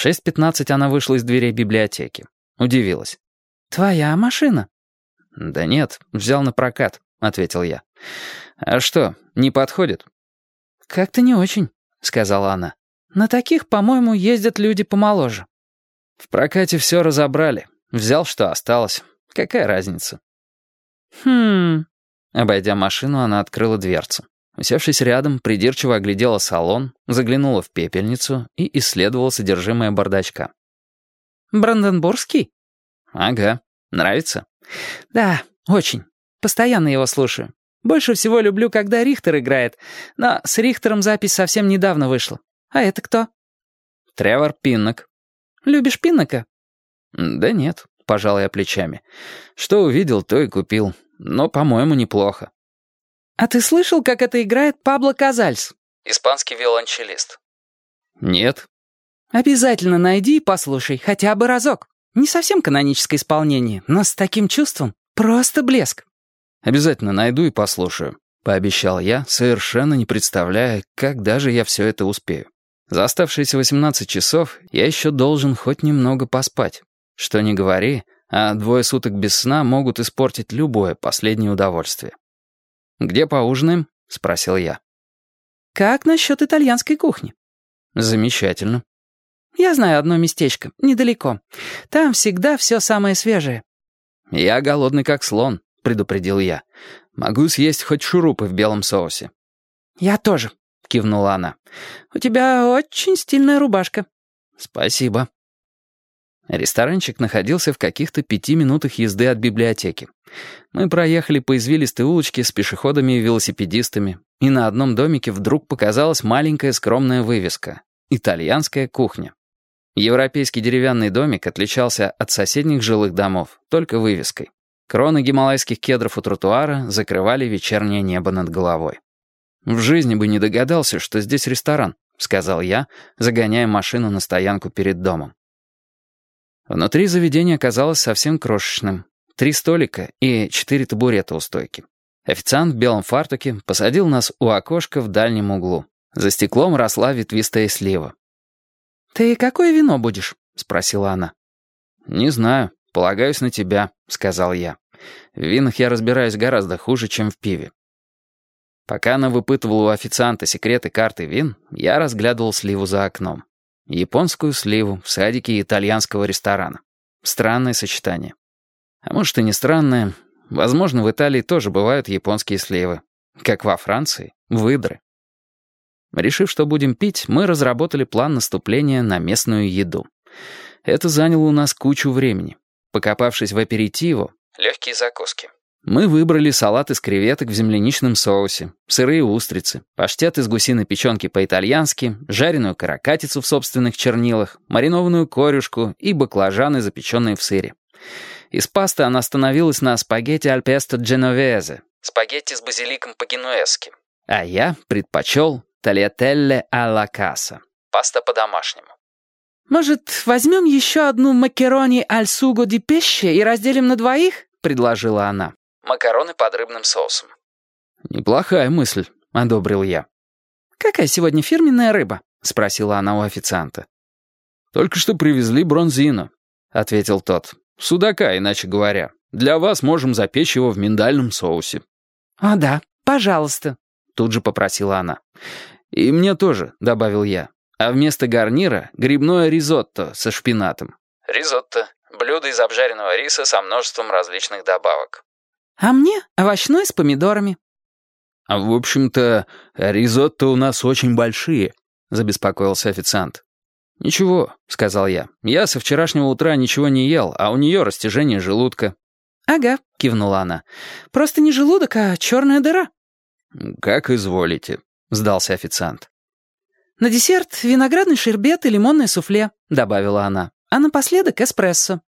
В 6.15 она вышла из дверей библиотеки. Удивилась. «Твоя машина?» «Да нет, взял на прокат», — ответил я. «А что, не подходит?» «Как-то не очень», — сказала она. «На таких, по-моему, ездят люди помоложе». «В прокате все разобрали. Взял, что осталось. Какая разница?» «Хм...» Обойдя машину, она открыла дверцу. Усевшись рядом, придирчиво оглядела салон, заглянула в пепельницу и исследовала содержимое бардачка. «Бранденбургский?» «Ага. Нравится?» «Да, очень. Постоянно его слушаю. Больше всего люблю, когда Рихтер играет, но с Рихтером запись совсем недавно вышла. А это кто?» «Тревор Пиннок». «Любишь Пиннока?» «Да нет», — пожал я плечами. «Что увидел, то и купил. Но, по-моему, неплохо». «А ты слышал, как это играет Пабло Казальс?» «Испанский виолончелист». «Нет». «Обязательно найди и послушай, хотя бы разок. Не совсем каноническое исполнение, но с таким чувством. Просто блеск». «Обязательно найду и послушаю», — пообещал я, совершенно не представляя, как даже я все это успею. За оставшиеся 18 часов я еще должен хоть немного поспать. Что ни говори, а двое суток без сна могут испортить любое последнее удовольствие. «Где поужинаем?» — спросил я. «Как насчет итальянской кухни?» «Замечательно». «Я знаю одно местечко, недалеко. Там всегда все самое свежее». «Я голодный как слон», — предупредил я. «Могу съесть хоть шурупы в белом соусе». «Я тоже», — кивнула она. «У тебя очень стильная рубашка». «Спасибо». Ресторанчик находился в каких-то пяти минутах езды от библиотеки. Мы проехали по извилистой улочке с пешеходами и велосипедистами, и на одном домике вдруг показалась маленькая скромная вывеска «Итальянская кухня». Европейский деревянный домик отличался от соседних жилых домов только вывеской. Кроны гималайских кедров у тротуара закрывали вечернее небо над головой. «В жизни бы не догадался, что здесь ресторан», — сказал я, загоняя машину на стоянку перед домом. Внутри заведение оказалось совсем крошечным. Три столика и четыре табурета у стойки. Официант в белом фартуке посадил нас у окошка в дальнем углу. За стеклом росла ветвистая слива. «Ты какое вино будешь?» — спросила она. «Не знаю. Полагаюсь на тебя», — сказал я. «В винах я разбираюсь гораздо хуже, чем в пиве». Пока она выпытывала у официанта секреты карты вин, я разглядывал сливу за окном. Японскую сливу в садике итальянского ресторана. Странное сочетание. А может и не странное. Возможно, в Италии тоже бывают японские сливы. Как во Франции, выдры. Решив, что будем пить, мы разработали план наступления на местную еду. Это заняло у нас кучу времени. Покопавшись в аперитиво, легкие закуски, мы выбрали салат из креветок в земляничном соусе, сырые устрицы, паштет из гусиной печенки по-итальянски, жареную каракатицу в собственных чернилах, маринованную корюшку и баклажаны, запеченные в сыре. Из пасты она остановилась на спагетти аль песто дженовезе, спагетти с базиликом по-генуэзски. А я предпочел тальятелле алла касса, паста по-домашнему. «Может, возьмем еще одну макарони аль суго ди пеще и разделим на двоих?» — предложила она. Макароны под рыбным соусом. «Неплохая мысль», — одобрил я. «Какая сегодня фирменная рыба?» — спросила она у официанта. «Только что привезли бронзину», — ответил тот. «Судака, иначе говоря. Для вас можем запечь его в миндальном соусе». «О да, пожалуйста», — тут же попросила она. «И мне тоже», — добавил я. «А вместо гарнира — грибное ризотто со шпинатом». Ризотто — блюдо из обжаренного риса со множеством различных добавок. «А мне овощной с помидорами». «А в общем-то, ризотто у нас очень большие», — забеспокоился официант. «Ничего», — сказал я. «Я со вчерашнего утра ничего не ел, а у нее растяжение желудка». «Ага», — кивнула она. «Просто не желудок, а черная дыра». «Как изволите», — сдался официант. «На десерт виноградный шербет и лимонное суфле», — добавила она. «А напоследок эспрессо».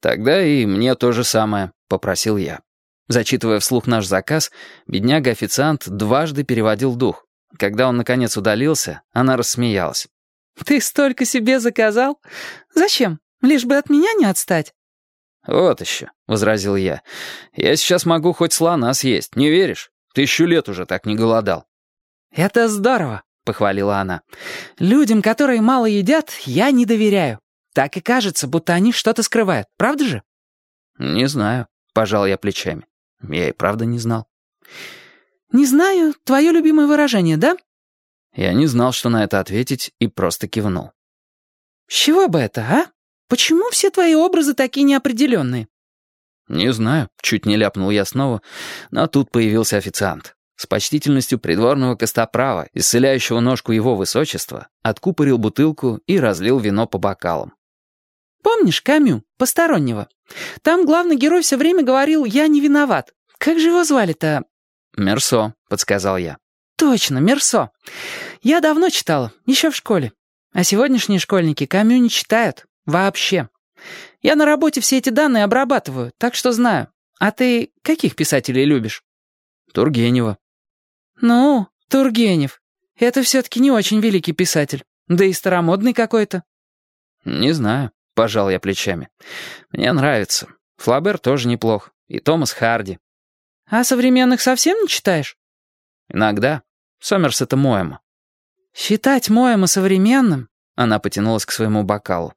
«Тогда и мне то же самое», — попросил я. Зачитывая вслух наш заказ, бедняга-официант дважды переводил дух. Когда он, наконец, удалился, она рассмеялась. «Ты столько себе заказал? Зачем? Лишь бы от меня не отстать?» «Вот еще», — возразил я. «Я сейчас могу хоть слона съесть, не веришь? Тысячу лет уже так не голодал». «Это здорово», — похвалила она. «Людям, которые мало едят, я не доверяю. Так и кажется, будто они что-то скрывают. Правда же?» «Не знаю», — пожал я плечами. Я и правда не знал. «Не знаю, твое любимое выражение, да?» Я не знал, что на это ответить, и просто кивнул. «С чего бы это, а? Почему все твои образы такие неопределенные?» «Не знаю», — чуть не ляпнул я снова, но тут появился официант. С почтительностью придворного костоправа, исцеляющего ножку его высочества, откупорил бутылку и разлил вино по бокалам. «Помнишь Камю, постороннего? Там главный герой все время говорил «я не виноват». Как же его звали-то?» «Мерсо», — подсказал я. «Точно, Мерсо. Я давно читала, еще в школе. А сегодняшние школьники Камю не читают. Вообще. Я на работе все эти данные обрабатываю, так что знаю. А ты каких писателей любишь?» «Тургенева». «Ну, Тургенев. Это все-таки не очень великий писатель. Да и старомодный какой-то». «Не знаю», — пожал я плечами. «Мне нравится. Флабер тоже неплох. И Томас Харди». «А современных совсем не читаешь?» «Иногда. Сомерс — это Моэма». «Считать Моэма современным?» Она потянулась к своему бокалу.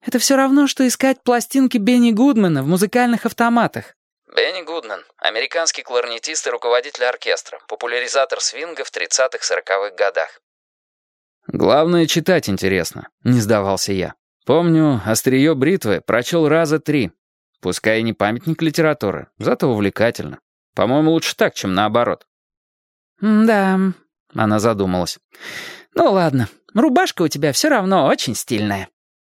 «Это все равно, что искать пластинки Бенни Гудмана в музыкальных автоматах. Бенни Гудман, американский кларнетист и руководитель оркестра, популяризатор свинга в 30-40-х годах. «Главное, читать интересно», — не сдавался я. Помню, «Острие бритвы» прочел раза три. Пускай и не памятник литературы, зато увлекательно. По-моему, лучше так, чем наоборот. «Да», — она задумалась. «Ну ладно, рубашка у тебя все равно очень стильная».